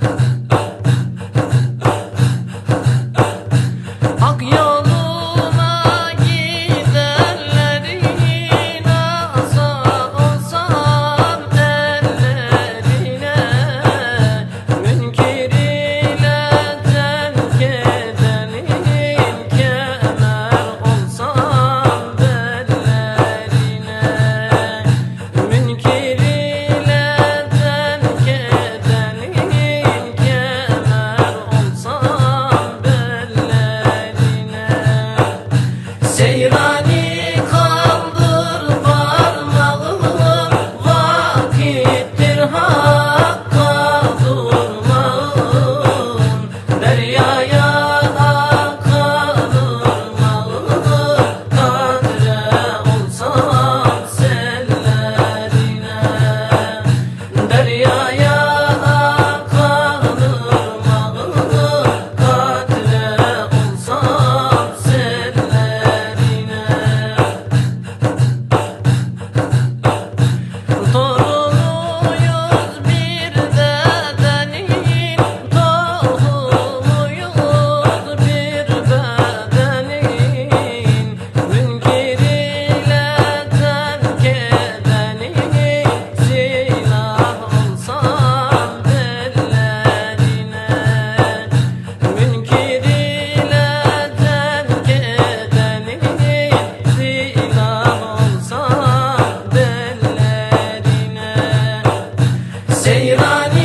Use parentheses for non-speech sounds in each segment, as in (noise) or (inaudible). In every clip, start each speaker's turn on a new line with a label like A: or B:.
A: uh, (laughs) Johnny.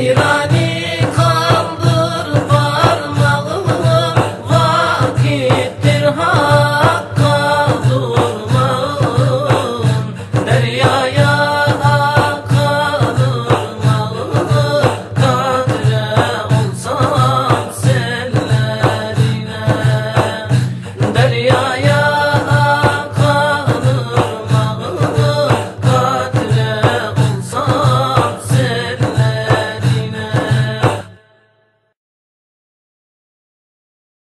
A: You Iran.